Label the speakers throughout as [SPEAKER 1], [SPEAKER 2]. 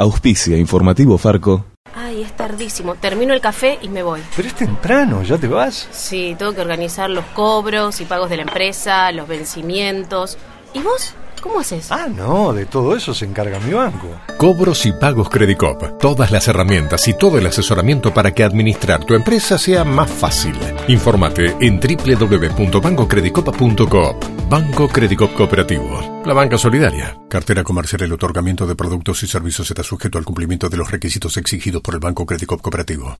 [SPEAKER 1] Auspicia Informativo Farco.
[SPEAKER 2] Ay, es tardísimo. Termino el café y me voy.
[SPEAKER 3] Pero es temprano, ¿ya te vas?
[SPEAKER 2] Sí, tengo que organizar los cobros y pagos de la empresa, los vencimientos. ¿Y vos? ¿Cómo haces?
[SPEAKER 3] Ah, no, de todo eso se encarga mi banco.
[SPEAKER 4] Cobros y pagos Credicop. Todas las herramientas y todo el asesoramiento para que administrar tu empresa sea más fácil. Infórmate en www.bancocredicopa.coop. Banco Credicop Cooperativo. La banca solidaria. Cartera comercial. El otorgamiento de productos y servicios está sujeto al cumplimiento de los requisitos exigidos por el Banco Credicop Cooperativo.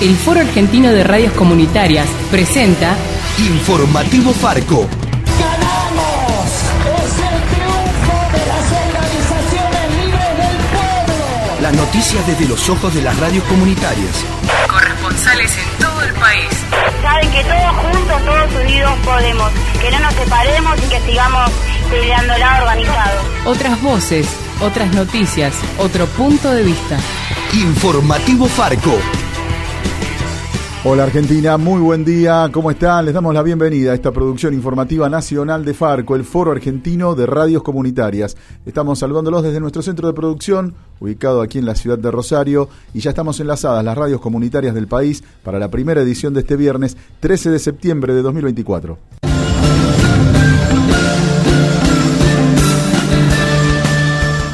[SPEAKER 5] El Foro Argentino de Radios Comunitarias presenta
[SPEAKER 6] Informativo Farco.
[SPEAKER 7] ¡Ganamos! ¡Es el triunfo de las organizaciones libres del pueblo!
[SPEAKER 6] Las noticias desde los ojos de las radios comunitarias.
[SPEAKER 5] Corresponsales en todo el país.
[SPEAKER 8] Saben que todos juntos, todos unidos podemos. Que no nos separemos y que sigamos peleándola organizados.
[SPEAKER 5] Otras voces, otras noticias, otro punto de vista.
[SPEAKER 6] Informativo Farco.
[SPEAKER 9] Hola Argentina, muy buen día, ¿cómo están? Les damos la bienvenida a esta producción informativa nacional de Farco, el Foro Argentino de Radios Comunitarias. Estamos saludándolos desde nuestro centro de producción, ubicado aquí en la ciudad de Rosario, y ya estamos enlazadas las radios comunitarias del país para la primera edición de este viernes 13 de septiembre de 2024.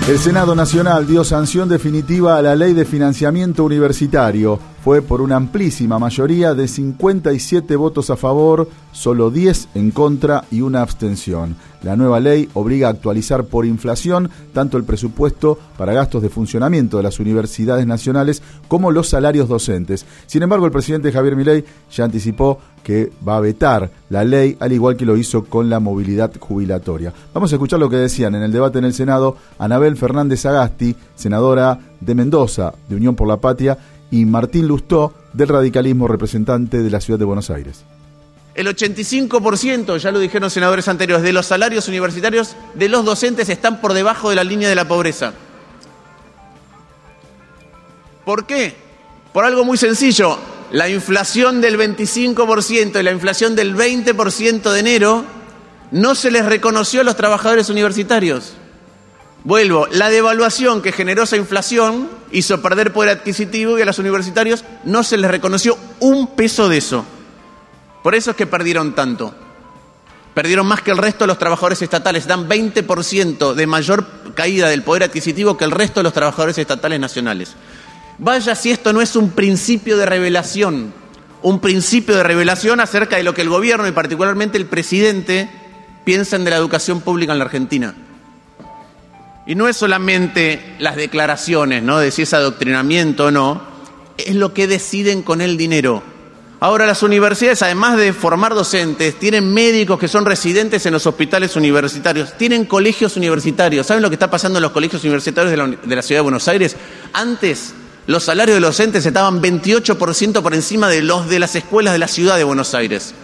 [SPEAKER 9] El Senado Nacional dio sanción definitiva a la ley de financiamiento universitario. Fue por una amplísima mayoría de 57 votos a favor, solo 10 en contra y una abstención. La nueva ley obliga a actualizar por inflación tanto el presupuesto para gastos de funcionamiento de las universidades nacionales como los salarios docentes. Sin embargo, el presidente Javier Milei ya anticipó que va a vetar la ley, al igual que lo hizo con la movilidad jubilatoria. Vamos a escuchar lo que decían en el debate en el Senado Anabel Fernández Agasti, senadora de Mendoza, de Unión por la Patria, y Martín Lustó, del radicalismo representante de la ciudad de Buenos Aires.
[SPEAKER 10] El 85%, ya lo dijeron senadores anteriores, de los salarios universitarios de los docentes están por debajo de la línea de la pobreza. ¿Por qué? Por algo muy sencillo. La inflación del 25% y la inflación del 20% de enero no se les reconoció a los trabajadores universitarios. Vuelvo, la devaluación que generó esa inflación hizo perder poder adquisitivo y a los universitarios no se les reconoció un peso de eso. Por eso es que perdieron tanto. Perdieron más que el resto de los trabajadores estatales. Dan 20% de mayor caída del poder adquisitivo que el resto de los trabajadores estatales nacionales. Vaya si esto no es un principio de revelación. Un principio de revelación acerca de lo que el gobierno y particularmente el presidente piensan de la educación pública en la Argentina. Y no es solamente las declaraciones, ¿no? De si es adoctrinamiento o no, es lo que deciden con el dinero. Ahora las universidades, además de formar docentes, tienen médicos que son residentes en los hospitales universitarios, tienen colegios universitarios. ¿Saben lo que está pasando en los colegios universitarios de la, de la ciudad de Buenos Aires? Antes los salarios de los docentes estaban 28% por encima de los de las escuelas de la ciudad de Buenos Aires,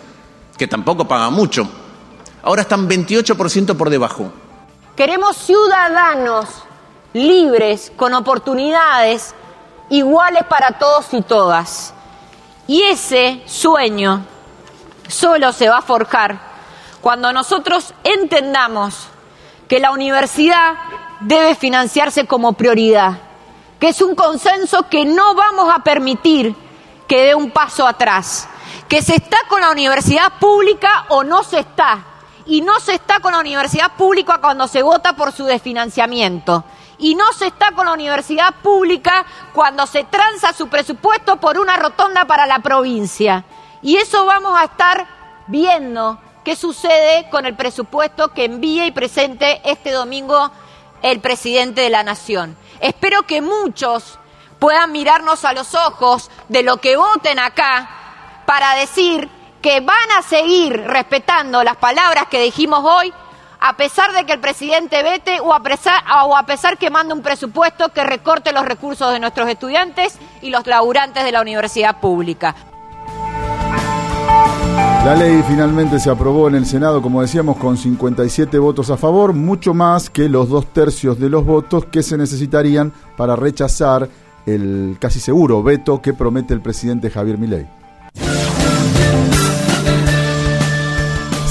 [SPEAKER 10] que tampoco pagan mucho. Ahora están 28% por debajo.
[SPEAKER 8] Queremos ciudadanos libres, con oportunidades iguales para todos y todas. Y ese sueño solo se va a forjar cuando nosotros entendamos que la universidad debe financiarse como prioridad, que es un consenso que no vamos a permitir que dé un paso atrás, que se está con la universidad pública o no se está, y no se está con la universidad pública cuando se vota por su desfinanciamiento y no se está con la universidad pública cuando se tranza su presupuesto por una rotonda para la provincia. Y eso vamos a estar viendo qué sucede con el presupuesto que envía y presente este domingo el presidente de la Nación. Espero que muchos puedan mirarnos a los ojos de lo que voten acá para decir que van a seguir respetando las palabras que dijimos hoy a pesar de que el presidente vete o a, pesar, o a pesar que mande un presupuesto que recorte los recursos de nuestros estudiantes y los laburantes de la universidad pública.
[SPEAKER 9] La ley finalmente se aprobó en el Senado, como decíamos, con 57 votos a favor, mucho más que los dos tercios de los votos que se necesitarían para rechazar el casi seguro veto que promete el presidente Javier Milei.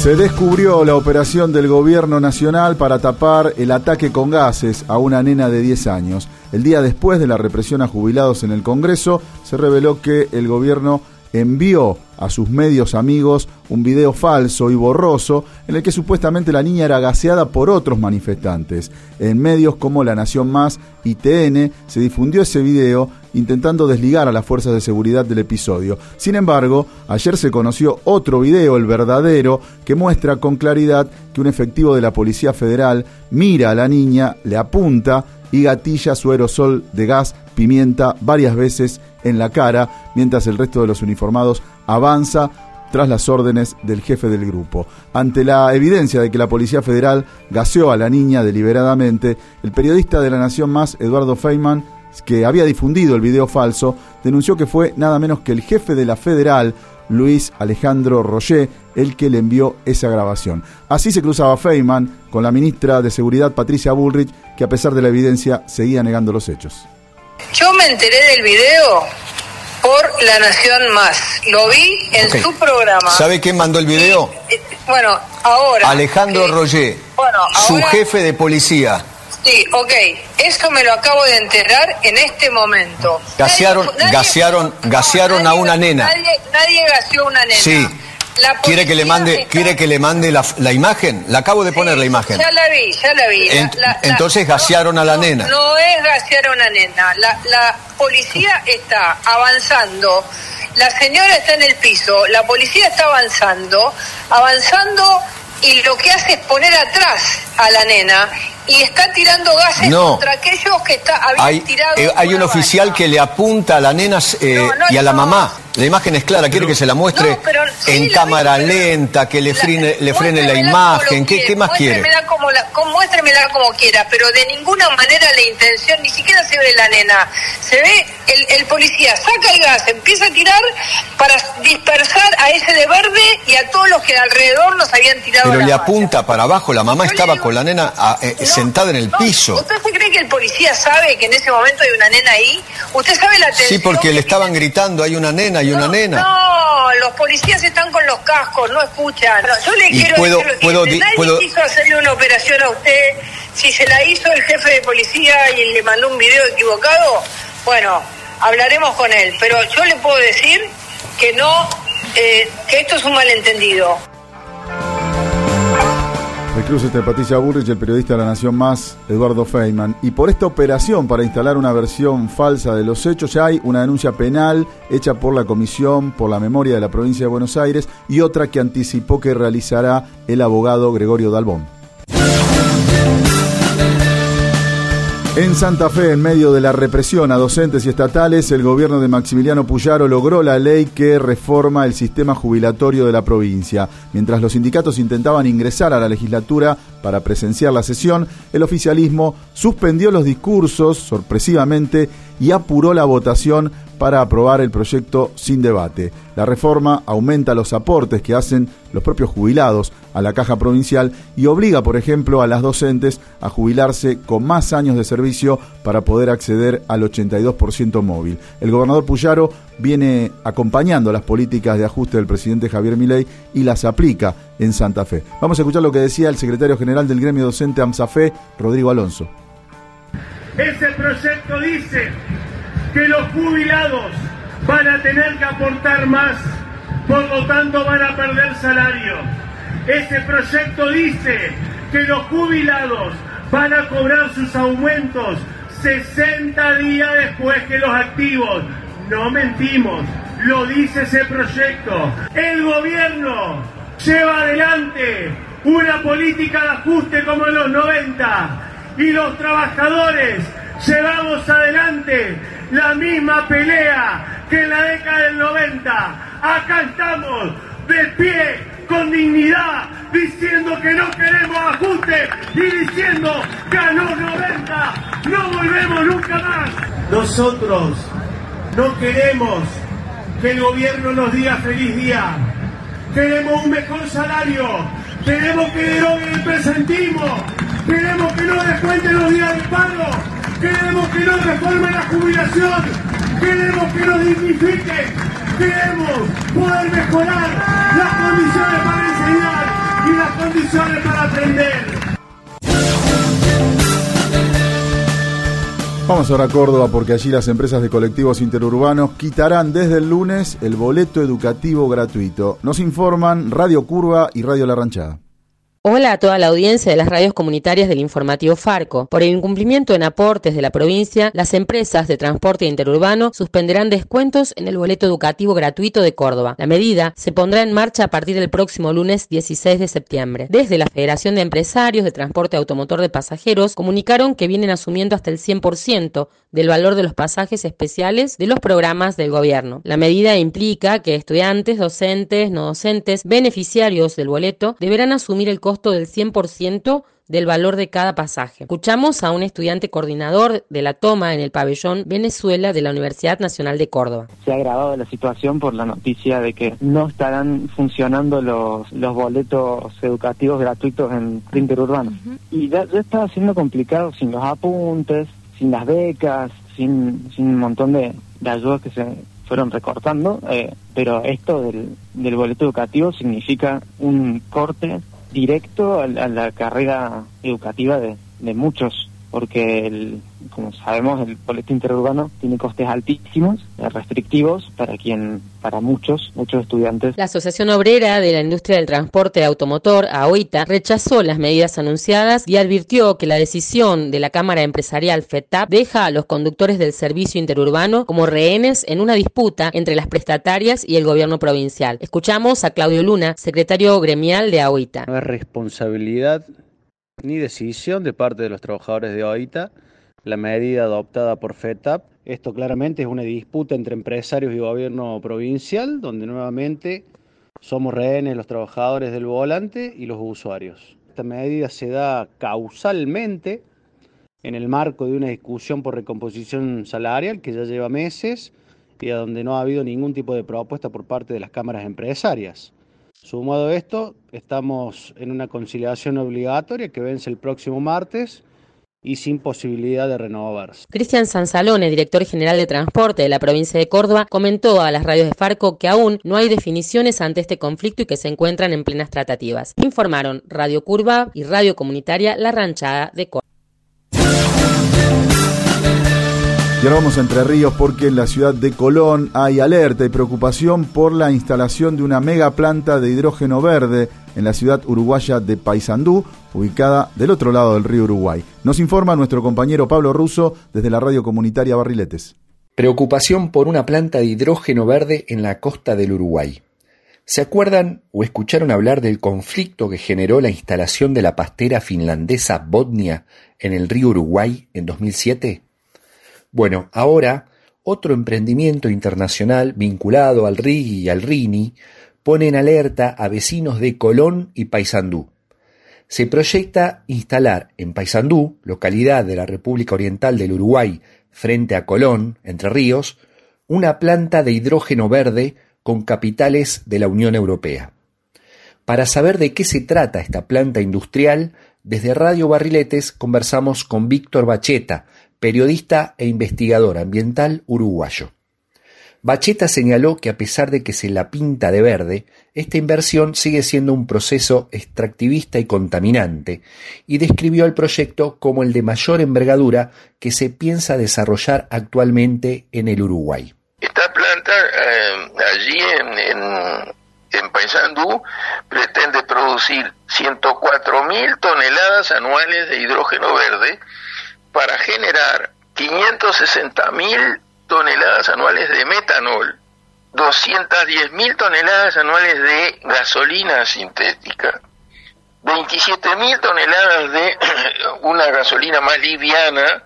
[SPEAKER 9] Se descubrió la operación del gobierno nacional para tapar el ataque con gases a una nena de 10 años. El día después de la represión a jubilados en el Congreso, se reveló que el gobierno envió a sus medios amigos un video falso y borroso en el que supuestamente la niña era gaseada por otros manifestantes. En medios como La Nación Más y TN se difundió ese video intentando desligar a las fuerzas de seguridad del episodio. Sin embargo, ayer se conoció otro video, el verdadero, que muestra con claridad que un efectivo de la Policía Federal mira a la niña, le apunta y gatilla su aerosol de gas pimienta varias veces en la cara, mientras el resto de los uniformados avanza tras las órdenes del jefe del grupo. Ante la evidencia de que la Policía Federal gaseó a la niña deliberadamente, el periodista de La Nación Más, Eduardo Feynman, que había difundido el video falso, denunció que fue nada menos que el jefe de la Federal, Luis Alejandro Roger, el que le envió esa grabación. Así se cruzaba Feynman con la ministra de Seguridad, Patricia Bullrich, que a pesar de la evidencia seguía negando los hechos.
[SPEAKER 11] Yo me enteré del video por La Nación Más. Lo vi en su programa.
[SPEAKER 12] ¿Sabe quién mandó el video?
[SPEAKER 11] Eh, Bueno, ahora.
[SPEAKER 12] Alejandro
[SPEAKER 11] eh,
[SPEAKER 12] Roger,
[SPEAKER 11] Bueno,
[SPEAKER 12] su jefe de policía.
[SPEAKER 11] Sí, ok. Eso me lo acabo de enterar en este momento.
[SPEAKER 12] Gasearon,
[SPEAKER 11] Nadie-
[SPEAKER 12] gasearon, gasearon a una nena.
[SPEAKER 11] Nadie, nadie gaseó a una nena.
[SPEAKER 12] Sí. ¿Quiere que le mande,
[SPEAKER 11] está-
[SPEAKER 12] quiere que le mande la, la imagen? La acabo de poner la imagen.
[SPEAKER 11] Ya la vi, ya la vi. La- la-
[SPEAKER 12] entonces gasearon a la nena.
[SPEAKER 11] No es gasear a una nena. La, la policía está avanzando. La señora está en el piso. La policía está avanzando, avanzando y lo que hace es poner atrás a la nena y está tirando gases
[SPEAKER 12] No.
[SPEAKER 11] contra aquellos que está, habían
[SPEAKER 12] Hay,
[SPEAKER 11] tirado.
[SPEAKER 12] eh, hay un oficial que le apunta a la nena eh,
[SPEAKER 11] No, no,
[SPEAKER 12] y a la
[SPEAKER 11] no.
[SPEAKER 12] mamá. La imagen es clara, quiere que se la muestre
[SPEAKER 11] No, pero sí,
[SPEAKER 12] en
[SPEAKER 11] la
[SPEAKER 12] cámara
[SPEAKER 11] vi,
[SPEAKER 12] lenta, que le
[SPEAKER 11] La-
[SPEAKER 12] frene, le frene la imagen. ¿Qué, más quiere?
[SPEAKER 11] muéstremela Como la, como- muéstremela como quiera, pero de ninguna manera la intención, ni siquiera se ve la nena. Se ve el, el policía, saca el gas, empieza a tirar para dispersar a ese de verde y a todos los que alrededor nos habían tirado
[SPEAKER 12] Pero
[SPEAKER 11] la
[SPEAKER 12] le apunta para abajo. La mamá
[SPEAKER 11] Yo
[SPEAKER 12] estaba
[SPEAKER 11] digo-
[SPEAKER 12] con la nena ah, eh,
[SPEAKER 11] No,
[SPEAKER 12] sentada en el
[SPEAKER 11] no,
[SPEAKER 12] piso.
[SPEAKER 11] ¿Usted se cree que el policía sabe que en ese momento hay una nena ahí? ¿Usted sabe la
[SPEAKER 12] Sí,
[SPEAKER 11] tensión
[SPEAKER 12] porque
[SPEAKER 11] que
[SPEAKER 12] le estaban
[SPEAKER 11] tiene?
[SPEAKER 12] gritando, hay una nena, hay una nena.
[SPEAKER 11] No, los policías están con los cascos, no escuchan. No, yo le
[SPEAKER 12] Y
[SPEAKER 11] quiero
[SPEAKER 12] puedo-
[SPEAKER 11] decir
[SPEAKER 12] puedo
[SPEAKER 11] nadie
[SPEAKER 12] puedo-
[SPEAKER 11] quiso hacerle una operación a usted. Si se la hizo el jefe de policía y le mandó un video equivocado, bueno, hablaremos con él. Pero yo le puedo decir que no, eh, que esto es un malentendido.
[SPEAKER 9] El cruce entre Patricia Bullrich y el periodista de La Nación Más, Eduardo Feynman. Y por esta operación para instalar una versión falsa de los hechos, ya hay una denuncia penal hecha por la Comisión por la Memoria de la Provincia de Buenos Aires y otra que anticipó que realizará el abogado Gregorio Dalbón. En Santa Fe, en medio de la represión a docentes y estatales, el gobierno de Maximiliano Puyaro logró la ley que reforma el sistema jubilatorio de la provincia. Mientras los sindicatos intentaban ingresar a la legislatura para presenciar la sesión, el oficialismo suspendió los discursos sorpresivamente y apuró la votación para aprobar el proyecto sin debate. La reforma aumenta los aportes que hacen los propios jubilados a la caja provincial y obliga, por ejemplo, a las docentes a jubilarse con más años de servicio para poder acceder al 82% móvil. El gobernador Puyaro viene acompañando las políticas de ajuste del presidente Javier Milei y las aplica en Santa Fe. Vamos a escuchar lo que decía el secretario general del gremio docente AMSAFE, Rodrigo Alonso.
[SPEAKER 13] Ese proyecto dice que los jubilados van a tener que aportar más, por lo tanto van a perder salario. Ese proyecto dice que los jubilados van a cobrar sus aumentos 60 días después que los activos. No mentimos, lo dice ese proyecto. El gobierno lleva adelante una política de ajuste como en los 90 y los trabajadores llevamos adelante la misma pelea que en la década del 90. Acá estamos de pie, con dignidad, diciendo que no queremos ajuste y diciendo que a los 90 no volvemos nunca más. Nosotros no queremos que el gobierno nos diga feliz día. Queremos un mejor salario. Queremos que el presentismo. Queremos que no descuenten los días de paro. Queremos que no reformen la jubilación. Queremos que nos dignifiquen. Queremos poder mejorar las condiciones para enseñar. y las condiciones para aprender.
[SPEAKER 9] Vamos ahora a Córdoba porque allí las empresas de colectivos interurbanos quitarán desde el lunes el boleto educativo gratuito. Nos informan Radio Curva y Radio La Ranchada.
[SPEAKER 14] Hola a toda la audiencia de las radios comunitarias del informativo Farco. Por el incumplimiento en aportes de la provincia, las empresas de transporte interurbano suspenderán descuentos en el boleto educativo gratuito de Córdoba. La medida se pondrá en marcha a partir del próximo lunes 16 de septiembre. Desde la Federación de Empresarios de Transporte Automotor de Pasajeros comunicaron que vienen asumiendo hasta el 100% del valor de los pasajes especiales de los programas del gobierno. La medida implica que estudiantes, docentes, no docentes, beneficiarios del boleto deberán asumir el costo del 100% del valor de cada pasaje. Escuchamos a un estudiante coordinador de la toma en el pabellón Venezuela de la Universidad Nacional de Córdoba.
[SPEAKER 15] Se ha agravado la situación por la noticia de que no estarán funcionando los, los boletos educativos gratuitos en interurbano. Y ya, ya está siendo complicado sin los apuntes, sin las becas, sin, sin un montón de, de ayudas que se fueron recortando, eh, pero esto del, del boleto educativo significa un corte directo a, a la carrera educativa de muchos, porque el, como sabemos el boleto interurbano tiene costes altísimos, eh, restrictivos para quien, para muchos, muchos estudiantes.
[SPEAKER 14] La Asociación Obrera de la Industria del Transporte Automotor, AOITA, rechazó las medidas anunciadas y advirtió que la decisión de la Cámara Empresarial FETAP deja a los conductores del servicio interurbano como rehenes en una disputa entre las prestatarias y el gobierno provincial. Escuchamos a Claudio Luna, secretario gremial de AOITA.
[SPEAKER 16] No es responsabilidad ni decisión de parte de los trabajadores de OITA la medida adoptada por FETAP. Esto claramente es una disputa entre empresarios y gobierno provincial, donde nuevamente somos rehenes los trabajadores del volante y los usuarios. Esta medida se da causalmente en el marco de una discusión por recomposición salarial que ya lleva meses y a donde no ha habido ningún tipo de propuesta por parte de las cámaras empresarias. Sumado a esto, estamos en una conciliación obligatoria que vence el próximo martes y sin posibilidad de renovarse.
[SPEAKER 14] Cristian Sansalone, director general de transporte de la provincia de Córdoba, comentó a las radios de Farco que aún no hay definiciones ante este conflicto y que se encuentran en plenas tratativas. Informaron Radio Curva y Radio Comunitaria La Ranchada de Córdoba.
[SPEAKER 9] Y vamos Entre Ríos porque en la ciudad de Colón hay alerta y preocupación por la instalación de una mega planta de hidrógeno verde en la ciudad uruguaya de Paysandú, ubicada del otro lado del río Uruguay. Nos informa nuestro compañero Pablo Russo desde la radio comunitaria Barriletes.
[SPEAKER 17] Preocupación por una planta de hidrógeno verde en la costa del Uruguay. ¿Se acuerdan o escucharon hablar del conflicto que generó la instalación de la pastera finlandesa Bodnia en el río Uruguay en 2007? Bueno, ahora otro emprendimiento internacional vinculado al RIG y al RINI pone en alerta a vecinos de Colón y Paysandú. Se proyecta instalar en Paysandú, localidad de la República Oriental del Uruguay, frente a Colón, Entre Ríos, una planta de hidrógeno verde con capitales de la Unión Europea. Para saber de qué se trata esta planta industrial, desde Radio Barriletes conversamos con Víctor Bacheta, periodista e investigador ambiental uruguayo. Bacheta señaló que a pesar de que se la pinta de verde, esta inversión sigue siendo un proceso extractivista y contaminante, y describió el proyecto como el de mayor envergadura que se piensa desarrollar actualmente en el Uruguay.
[SPEAKER 18] Esta planta eh, allí en, en, Paysandú pretende producir 104 mil toneladas anuales de hidrógeno verde para generar 560 mil toneladas anuales de metanol, 210 mil toneladas anuales de gasolina sintética, 27 mil toneladas de una gasolina más liviana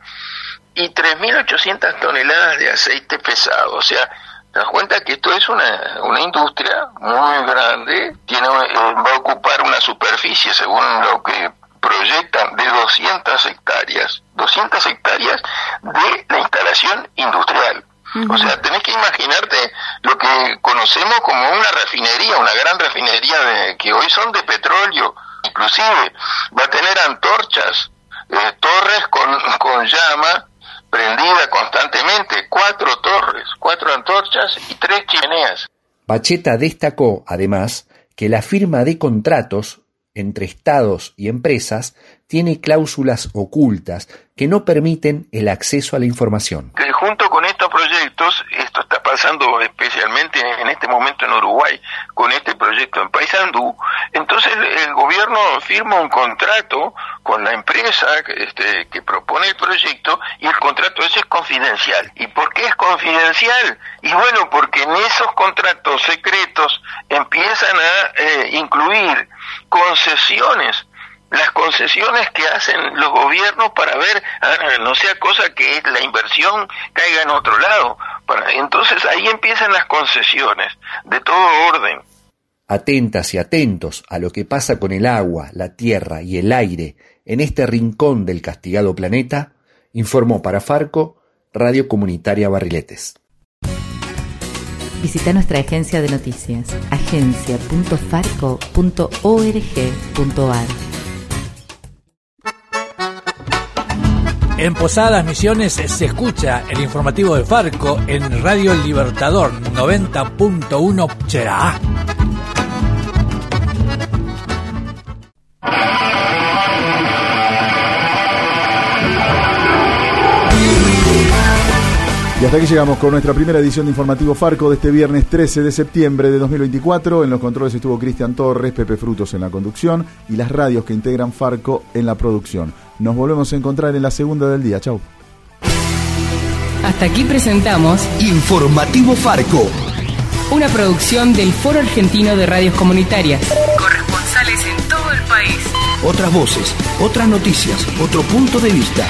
[SPEAKER 18] y 3.800 toneladas de aceite pesado. O sea, te das cuenta que esto es una, una industria muy grande, tiene, eh, va a ocupar una superficie, según lo que proyectan, de 200 hectáreas, 200 hectáreas de la instalación industrial. O sea, tenés que imaginarte lo que conocemos como una refinería, una gran refinería de, que hoy son de petróleo. Inclusive va a tener antorchas, eh, torres con, con llama prendida constantemente, cuatro torres, cuatro antorchas y tres chimeneas.
[SPEAKER 17] Bacheta destacó, además, que la firma de contratos entre estados y empresas tiene cláusulas ocultas que no permiten el acceso a la información.
[SPEAKER 18] junto con estos proyectos, esto está pasando especialmente en este momento en Uruguay, con este proyecto en Paysandú, entonces el gobierno firma un contrato con la empresa este, que propone el proyecto y el contrato ese es confidencial. ¿Y por qué es confidencial? Y bueno, porque en esos contratos secretos empiezan a eh, incluir concesiones las concesiones que hacen los gobiernos para ver, ah, no sea cosa que la inversión caiga en otro lado. Para, entonces ahí empiezan las concesiones de todo orden.
[SPEAKER 17] Atentas y atentos a lo que pasa con el agua, la tierra y el aire en este rincón del castigado planeta, informó para Farco Radio Comunitaria Barriletes.
[SPEAKER 19] Visita nuestra agencia de noticias, agencia.farco.org.ar.
[SPEAKER 20] En Posadas Misiones se escucha el informativo de Farco en Radio Libertador 90.1 Cherá.
[SPEAKER 9] Y hasta aquí llegamos con nuestra primera edición de Informativo Farco de este viernes 13 de septiembre de 2024. En los controles estuvo Cristian Torres, Pepe Frutos en la conducción y las radios que integran Farco en la producción. Nos volvemos a encontrar en la segunda del día. Chau.
[SPEAKER 5] Hasta aquí presentamos
[SPEAKER 6] Informativo Farco.
[SPEAKER 5] una producción del Foro Argentino de Radios Comunitarias. Corresponsales en todo el país.
[SPEAKER 6] Otras voces, otras noticias, otro punto de vista.